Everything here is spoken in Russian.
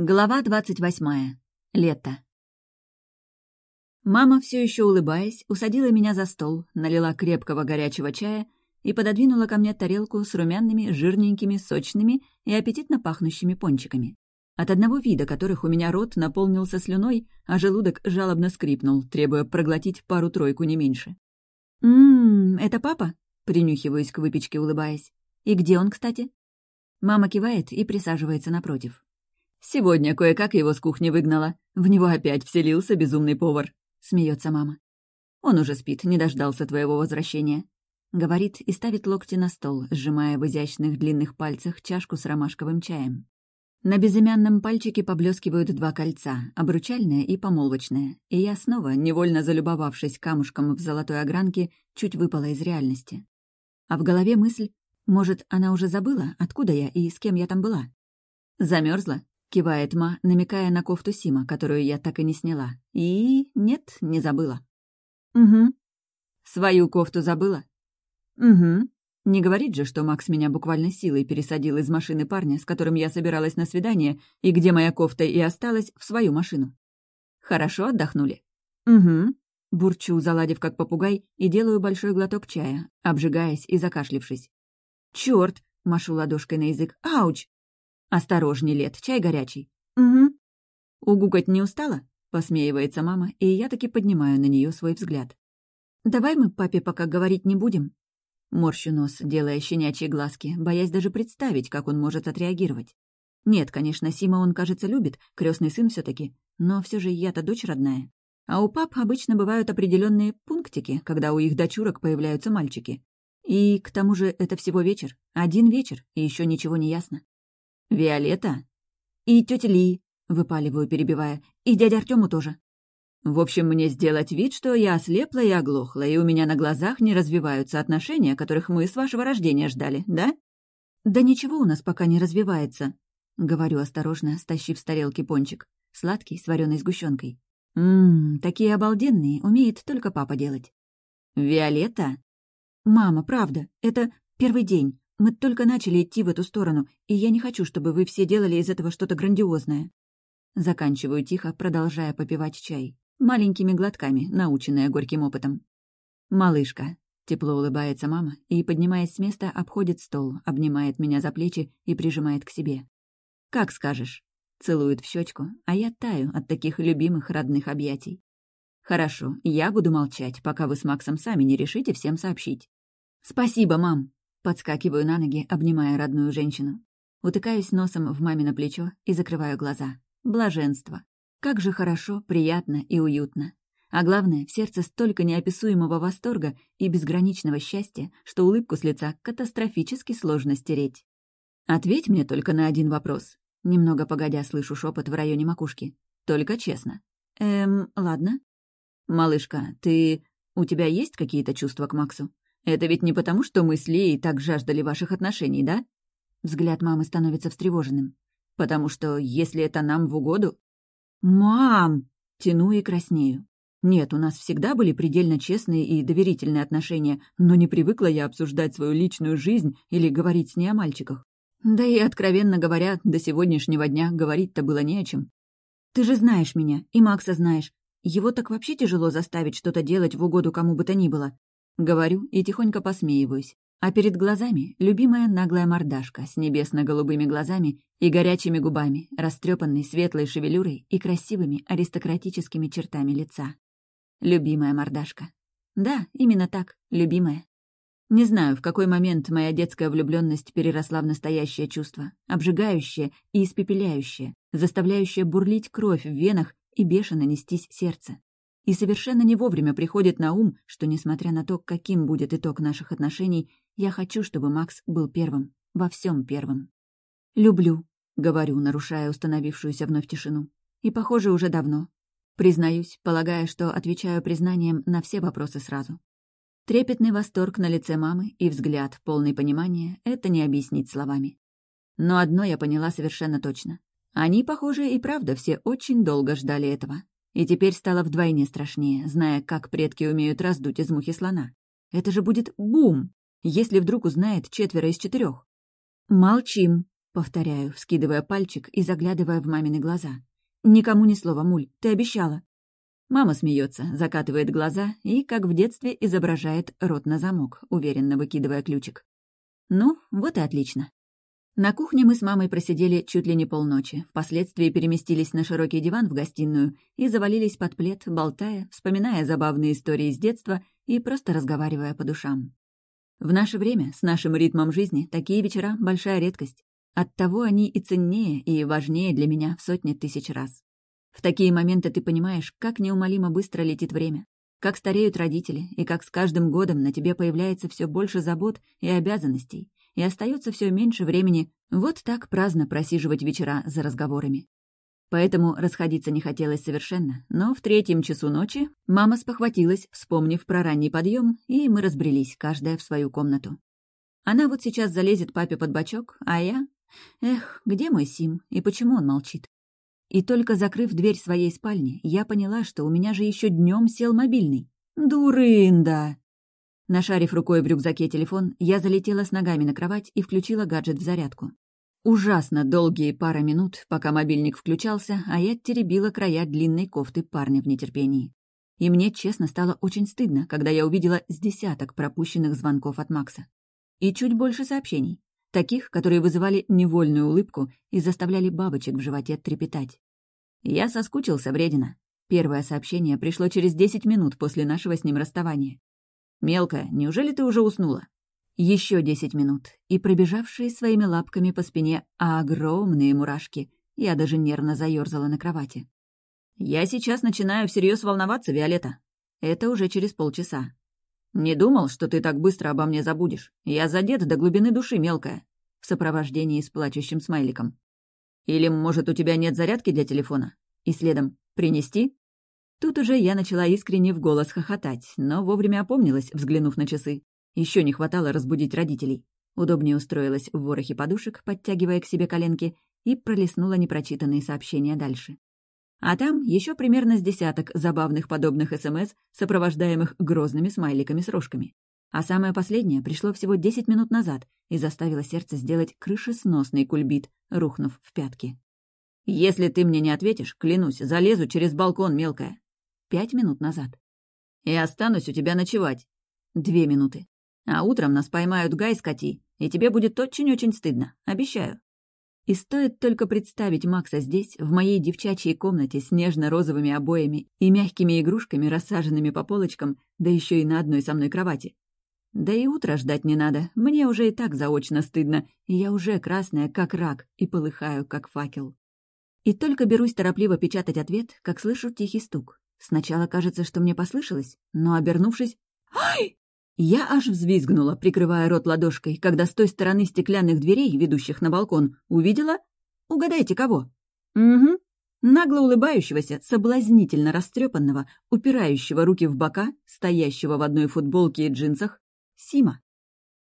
Глава двадцать восьмая. Лето. Мама, все еще улыбаясь, усадила меня за стол, налила крепкого горячего чая и пододвинула ко мне тарелку с румяными, жирненькими, сочными и аппетитно пахнущими пончиками, от одного вида которых у меня рот наполнился слюной, а желудок жалобно скрипнул, требуя проглотить пару-тройку не меньше. «Ммм, это папа?» — принюхиваюсь к выпечке, улыбаясь. «И где он, кстати?» Мама кивает и присаживается напротив. «Сегодня кое-как его с кухни выгнала. В него опять вселился безумный повар», — смеется мама. «Он уже спит, не дождался твоего возвращения», — говорит и ставит локти на стол, сжимая в изящных длинных пальцах чашку с ромашковым чаем. На безымянном пальчике поблескивают два кольца, обручальное и помолвочное, и я снова, невольно залюбовавшись камушком в золотой огранке, чуть выпала из реальности. А в голове мысль, может, она уже забыла, откуда я и с кем я там была? Замерзла? — кивает Ма, намекая на кофту Сима, которую я так и не сняла. И... нет, не забыла. «Угу». «Свою кофту забыла?» «Угу». Не говорит же, что Макс меня буквально силой пересадил из машины парня, с которым я собиралась на свидание, и где моя кофта и осталась, в свою машину. «Хорошо отдохнули?» «Угу». Бурчу, заладив как попугай, и делаю большой глоток чая, обжигаясь и закашлившись. «Чёрт!» — машу ладошкой на язык. «Ауч!» «Осторожней, Лет, чай горячий». «Угу». «Угукать не устала?» — посмеивается мама, и я таки поднимаю на нее свой взгляд. «Давай мы папе пока говорить не будем?» Морщу нос, делая щенячьи глазки, боясь даже представить, как он может отреагировать. Нет, конечно, Сима он, кажется, любит, крестный сын все таки но все же я-то дочь родная. А у пап обычно бывают определенные пунктики, когда у их дочурок появляются мальчики. И к тому же это всего вечер, один вечер, и еще ничего не ясно. «Виолетта?» «И тетя Ли», — выпаливаю, перебивая, «и дядя Артему тоже». «В общем, мне сделать вид, что я ослепла и оглохла, и у меня на глазах не развиваются отношения, которых мы с вашего рождения ждали, да?» «Да ничего у нас пока не развивается», — говорю осторожно, стащив с тарелки пончик. Сладкий, с вареной сгущенкой. «Ммм, такие обалденные, умеет только папа делать». «Виолетта?» «Мама, правда, это первый день. Мы только начали идти в эту сторону, и я не хочу, чтобы вы все делали из этого что-то грандиозное». Заканчиваю тихо, продолжая попивать чай. Маленькими глотками, наученная горьким опытом. «Малышка», — тепло улыбается мама, и, поднимаясь с места, обходит стол, обнимает меня за плечи и прижимает к себе. «Как скажешь». Целует в щечку, а я таю от таких любимых родных объятий. «Хорошо, я буду молчать, пока вы с Максом сами не решите всем сообщить». «Спасибо, мам!» Подскакиваю на ноги, обнимая родную женщину. Утыкаюсь носом в мамино плечо и закрываю глаза. Блаженство. Как же хорошо, приятно и уютно. А главное, в сердце столько неописуемого восторга и безграничного счастья, что улыбку с лица катастрофически сложно стереть. Ответь мне только на один вопрос. Немного погодя слышу шепот в районе макушки. Только честно. Эм, ладно. Малышка, ты... У тебя есть какие-то чувства к Максу? Это ведь не потому, что мы с Леей так жаждали ваших отношений, да? Взгляд мамы становится встревоженным. Потому что, если это нам в угоду... «Мам!» — тяну и краснею. Нет, у нас всегда были предельно честные и доверительные отношения, но не привыкла я обсуждать свою личную жизнь или говорить с ней о мальчиках. Да и, откровенно говоря, до сегодняшнего дня говорить-то было не о чем. Ты же знаешь меня, и Макса знаешь. Его так вообще тяжело заставить что-то делать в угоду кому бы то ни было. Говорю и тихонько посмеиваюсь. А перед глазами любимая наглая мордашка с небесно-голубыми глазами и горячими губами, растрепанной светлой шевелюрой и красивыми аристократическими чертами лица. Любимая мордашка. Да, именно так, любимая. Не знаю, в какой момент моя детская влюбленность переросла в настоящее чувство, обжигающее и испепеляющее, заставляющее бурлить кровь в венах и бешено нестись сердце. И совершенно не вовремя приходит на ум, что, несмотря на то, каким будет итог наших отношений, я хочу, чтобы Макс был первым, во всем первым. «Люблю», — говорю, нарушая установившуюся вновь тишину. И, похоже, уже давно. Признаюсь, полагая, что отвечаю признанием на все вопросы сразу. Трепетный восторг на лице мамы и взгляд, полный понимания, это не объяснить словами. Но одно я поняла совершенно точно. Они, похоже, и правда все очень долго ждали этого. И теперь стало вдвойне страшнее, зная, как предки умеют раздуть из мухи слона. Это же будет бум, если вдруг узнает четверо из четырех. «Молчим», Повторяю, вскидывая пальчик и заглядывая в мамины глаза. «Никому ни слова, Муль, ты обещала». Мама смеется, закатывает глаза и, как в детстве, изображает рот на замок, уверенно выкидывая ключик. Ну, вот и отлично. На кухне мы с мамой просидели чуть ли не полночи, впоследствии переместились на широкий диван в гостиную и завалились под плед, болтая, вспоминая забавные истории из детства и просто разговаривая по душам. В наше время, с нашим ритмом жизни, такие вечера — большая редкость. Оттого они и ценнее, и важнее для меня в сотни тысяч раз. В такие моменты ты понимаешь, как неумолимо быстро летит время, как стареют родители, и как с каждым годом на тебе появляется все больше забот и обязанностей, и остается все меньше времени вот так праздно просиживать вечера за разговорами. Поэтому расходиться не хотелось совершенно, но в третьем часу ночи мама спохватилась, вспомнив про ранний подъем, и мы разбрелись, каждая в свою комнату. Она вот сейчас залезет папе под бочок, а я... Эх, где мой Сим, и почему он молчит? И только закрыв дверь своей спальни, я поняла, что у меня же еще днем сел мобильный. Дурында! Нашарив рукой в рюкзаке телефон, я залетела с ногами на кровать и включила гаджет в зарядку. Ужасно долгие пара минут, пока мобильник включался, а я теребила края длинной кофты парня в нетерпении. И мне, честно, стало очень стыдно, когда я увидела с десяток пропущенных звонков от Макса. И чуть больше сообщений. Таких, которые вызывали невольную улыбку и заставляли бабочек в животе трепетать. Я соскучился, вредина. Первое сообщение пришло через десять минут после нашего с ним расставания. «Мелкая, неужели ты уже уснула?» Еще десять минут, и пробежавшие своими лапками по спине огромные мурашки. Я даже нервно заерзала на кровати. «Я сейчас начинаю всерьез волноваться, Виолетта. Это уже через полчаса. Не думал, что ты так быстро обо мне забудешь. Я задет до глубины души, мелкая». В сопровождении с плачущим смайликом. «Или, может, у тебя нет зарядки для телефона?» И следом «Принести?» Тут уже я начала искренне в голос хохотать, но вовремя опомнилась, взглянув на часы. Еще не хватало разбудить родителей. Удобнее устроилась в ворохе подушек, подтягивая к себе коленки, и пролистнула непрочитанные сообщения дальше. А там еще примерно с десяток забавных подобных СМС, сопровождаемых грозными смайликами с рожками. А самое последнее пришло всего 10 минут назад и заставило сердце сделать крышесносный кульбит, рухнув в пятки. «Если ты мне не ответишь, клянусь, залезу через балкон, мелкая пять минут назад. «И останусь у тебя ночевать». Две минуты. А утром нас поймают Гай с Кати, и тебе будет очень-очень стыдно, обещаю. И стоит только представить Макса здесь, в моей девчачьей комнате с нежно-розовыми обоями и мягкими игрушками, рассаженными по полочкам, да еще и на одной со мной кровати. Да и утро ждать не надо, мне уже и так заочно стыдно, и я уже красная, как рак, и полыхаю, как факел. И только берусь торопливо печатать ответ, как слышу тихий стук. Сначала кажется, что мне послышалось, но, обернувшись... «Ай!» Я аж взвизгнула, прикрывая рот ладошкой, когда с той стороны стеклянных дверей, ведущих на балкон, увидела... Угадайте, кого? Угу. Нагло улыбающегося, соблазнительно растрепанного, упирающего руки в бока, стоящего в одной футболке и джинсах, Сима.